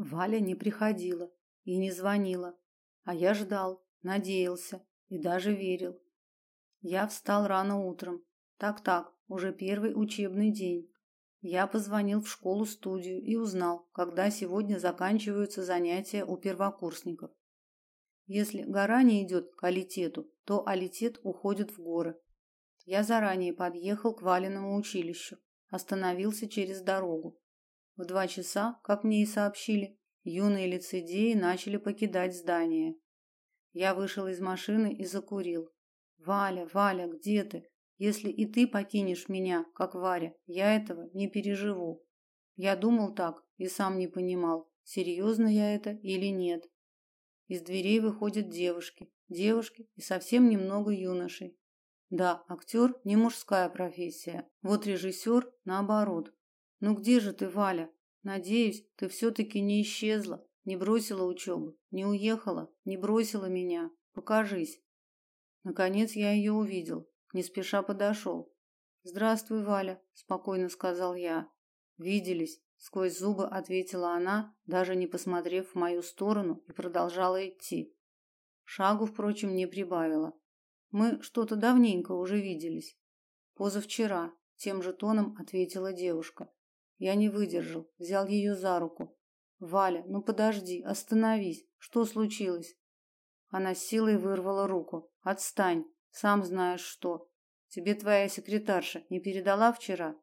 Валя не приходила и не звонила, а я ждал, надеялся и даже верил. Я встал рано утром. Так-так, уже первый учебный день. Я позвонил в школу-студию и узнал, когда сегодня заканчиваются занятия у первокурсников. Если гора не идет к алитету, то алитет уходит в горы. Я заранее подъехал к Валиному училищу, остановился через дорогу. В два часа, как мне и сообщили, юные лицедеи начали покидать здание. Я вышел из машины и закурил. Валя, Валя, где ты? Если и ты покинешь меня, как Варя, я этого не переживу. Я думал так и сам не понимал, серьезно я это или нет. Из дверей выходят девушки, девушки и совсем немного юношей. Да, актер не мужская профессия. Вот режиссер наоборот. Ну где же ты, Валя? Надеюсь, ты все таки не исчезла, не бросила учебу, не уехала, не бросила меня. Покажись. Наконец я ее увидел не спеша подошел. "Здравствуй, Валя", спокойно сказал я. "Виделись", сквозь зубы ответила она, даже не посмотрев в мою сторону, и продолжала идти. Шагу, впрочем, не прибавила. Мы что-то давненько уже виделись. Позавчера, тем же тоном ответила девушка. Я не выдержал, взял ее за руку. Валя, ну подожди, остановись. Что случилось? Она силой вырвала руку. Отстань. Сам знаешь что. Тебе твоя секретарша не передала вчера?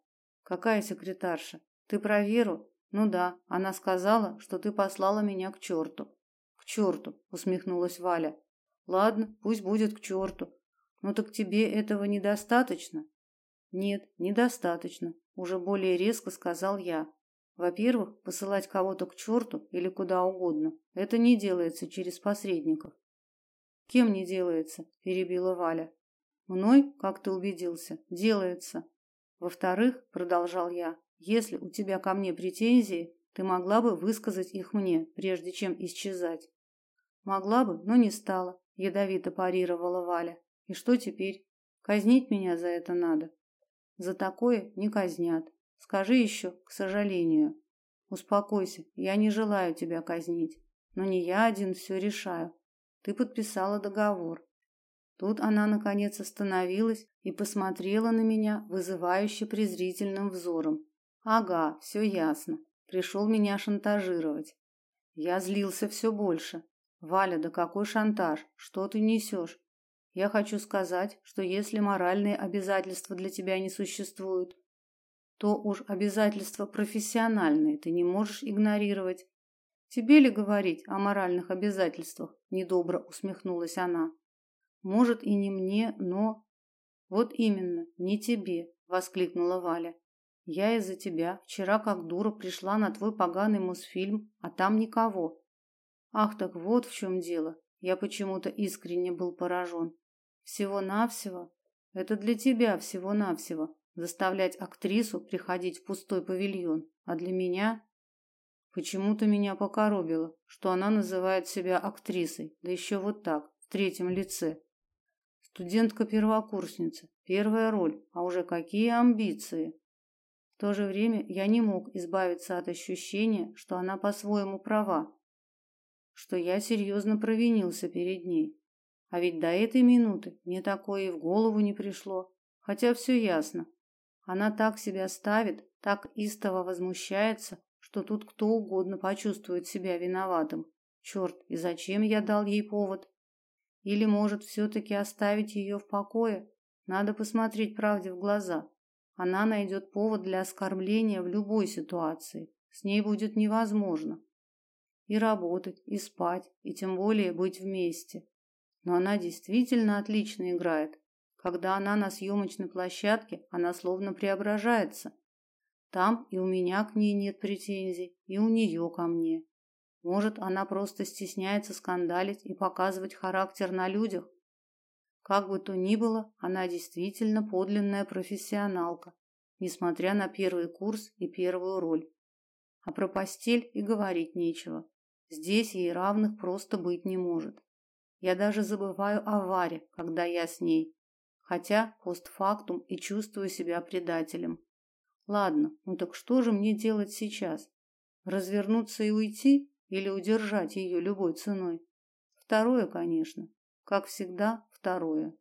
Какая секретарша? Ты про Веру? Ну да, она сказала, что ты послала меня к черту. К черту, усмехнулась Валя. Ладно, пусть будет к черту. Ну так тебе этого недостаточно? Нет, недостаточно, уже более резко сказал я. Во-первых, посылать кого-то к черту или куда угодно это не делается через посредников. Кем не делается? перебила Валя. Мной, как ты убедился, делается. Во-вторых, продолжал я, если у тебя ко мне претензии, ты могла бы высказать их мне, прежде чем исчезать. Могла бы, но не стала, ядовито парировала Валя. И что теперь? Казнить меня за это надо. За такое не казнят. Скажи еще, к сожалению. Успокойся, я не желаю тебя казнить, но не я один все решаю. Ты подписала договор. Тут она наконец остановилась и посмотрела на меня вызывающе презрительным взором. Ага, все ясно. Пришел меня шантажировать. Я злился все больше. Валя, да какой шантаж? Что ты несешь? Я хочу сказать, что если моральные обязательства для тебя не существуют, то уж обязательства профессиональные ты не можешь игнорировать. Тебе ли говорить о моральных обязательствах? недобро усмехнулась она. Может и не мне, но Вот именно, не тебе, воскликнула Валя. Я из-за тебя вчера как дура пришла на твой поганый Мосфильм, а там никого. Ах, так вот в чем дело. Я почему-то искренне был поражен. Всего-навсего это для тебя всего-навсего заставлять актрису приходить в пустой павильон, а для меня Почему-то меня покоробило, что она называет себя актрисой, да еще вот так, в третьем лице. Студентка-первокурсница, первая роль, а уже какие амбиции. В то же время я не мог избавиться от ощущения, что она по-своему права, что я серьезно провинился перед ней. А ведь до этой минуты мне такое и в голову не пришло, хотя все ясно. Она так себя ставит, так истово возмущается, что тут кто угодно почувствует себя виноватым. Черт, и зачем я дал ей повод? Или, может, все таки оставить ее в покое? Надо посмотреть правде в глаза. Она найдет повод для оскорбления в любой ситуации. С ней будет невозможно и работать, и спать, и тем более быть вместе. Но она действительно отлично играет. Когда она на съемочной площадке, она словно преображается. Там и у меня к ней нет претензий, и у нее ко мне. Может, она просто стесняется скандалить и показывать характер на людях. Как бы то ни было, она действительно подлинная профессионалка, несмотря на первый курс и первую роль. А про постель и говорить нечего. Здесь ей равных просто быть не может. Я даже забываю о Варе, когда я с ней, хотя постфактум и чувствую себя предателем. Ладно, ну так что же мне делать сейчас? Развернуться и уйти или удержать ее любой ценой? Второе, конечно. Как всегда, второе.